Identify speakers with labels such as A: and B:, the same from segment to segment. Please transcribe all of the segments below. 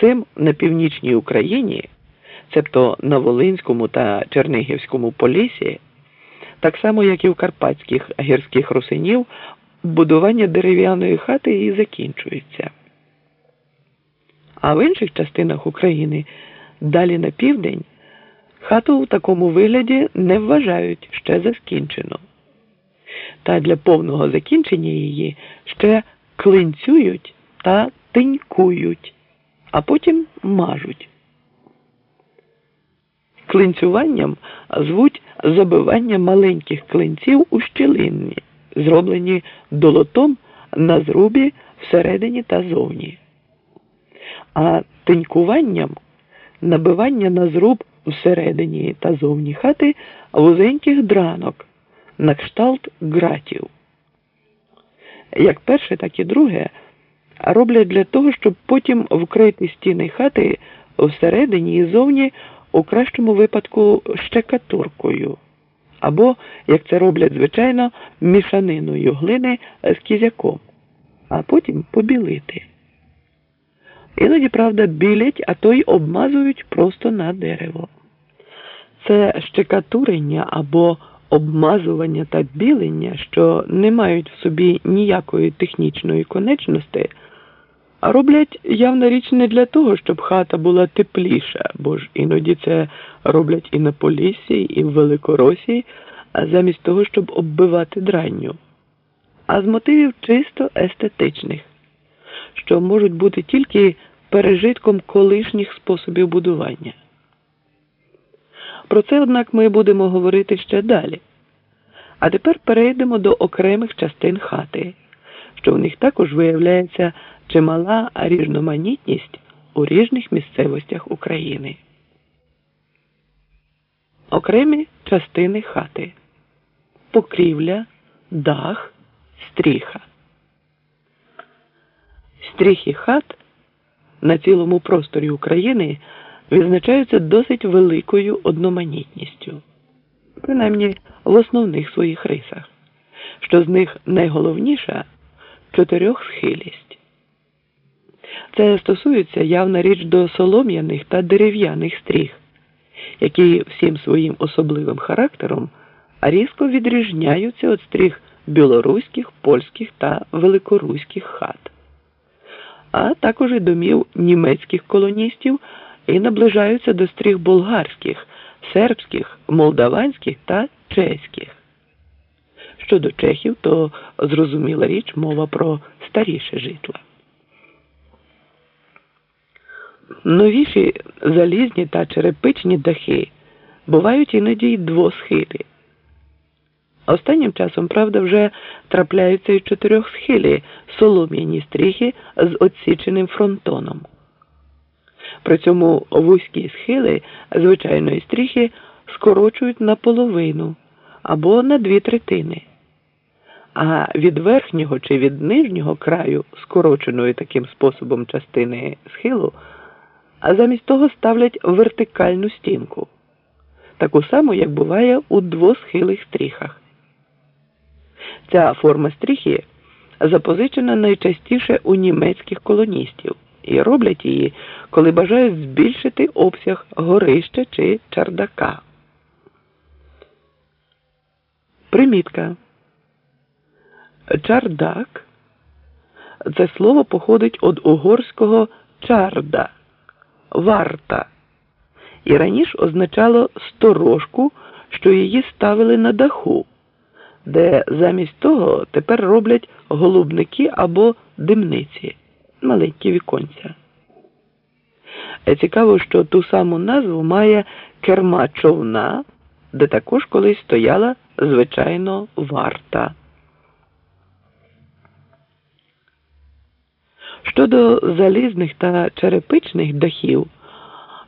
A: Цим на північній Україні, цебто на Волинському та Чернигівському полісі, так само як і в карпатських гірських русинів, будування дерев'яної хати і закінчується. А в інших частинах України далі на південь хату у такому вигляді не вважають ще за скінчену. Та для повного закінчення її ще клинцюють та тинькують, а потім мажуть. Клинцюванням звуть забивання маленьких клинців у щілинні, зроблені долотом на зрубі всередині та зовні. А тинькуванням набивання на зруб всередині та зовні хати вузеньких дранок на кшталт гратів. Як перше, так і друге роблять для того, щоб потім вкрити стіни хати всередині і зовні у кращому випадку щекатуркою, або, як це роблять звичайно, мішаниною глини з кізяком, а потім побілити. Іноді, правда, білять, а то й обмазують просто на дерево. Це щекатурення або обмазування та білення, що не мають в собі ніякої технічної конечності, роблять явна річ не для того, щоб хата була тепліша, бо ж іноді це роблять і на Поліссі, і в Великоросії, а замість того, щоб оббивати дранню, а з мотивів чисто естетичних, що можуть бути тільки пережитком колишніх способів будування. Про це, однак, ми будемо говорити ще далі. А тепер перейдемо до окремих частин хати, що в них також виявляється чимала різноманітність у різних місцевостях України. Окремі частини хати покрівля, дах, стріха. Стріхи хат на цілому просторі України відзначаються досить великою одноманітністю, принаймні в основних своїх рисах, що з них найголовніша чотирьохсхилість. Це стосується явна річ до солом'яних та дерев'яних стріх, які всім своїм особливим характером різко відрізняються від стріх білоруських, польських та великоруських хат, а також і домів німецьких колоністів і наближаються до стріх болгарських, сербських, молдаванських та чеських. Щодо чехів, то зрозуміла річ мова про старіше житла. Новіші залізні та черепичні дахи бувають іноді й двосхилі. Останнім часом, правда, вже трапляються й чотирьохсхилі солом'яні стріхи з отсіченим фронтоном. При цьому вузькі схили звичайної стріхи скорочують наполовину або на дві третини. А від верхнього чи від нижнього краю скороченої таким способом частини схилу, а замість того ставлять вертикальну стінку, таку саму, як буває у двосхилих стріхах. Ця форма стріхи запозичена найчастіше у німецьких колоністів і роблять її, коли бажають збільшити обсяг горища чи чардака. Примітка. Чардак це слово походить від угорського чарда, варта, і раніше означало сторожку, що її ставили на даху, де замість того тепер роблять голубники або димниці маленькі віконця. Е, цікаво, що ту саму назву має керма човна, де також колись стояла звичайно варта. Щодо залізних та черепичних дахів,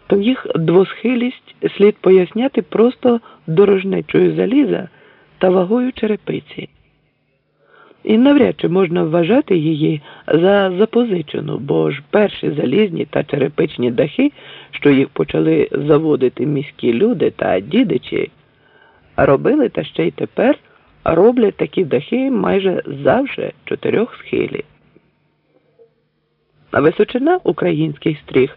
A: то їх двосхилість слід поясняти просто дорожнечою заліза та вагою черепиці і навряд чи можна вважати її за запозичену, бо ж перші залізні та черепичні дахи, що їх почали заводити міські люди та дідичі, робили та ще й тепер роблять такі дахи майже завжди чотирьох схилі. Височина українських стріх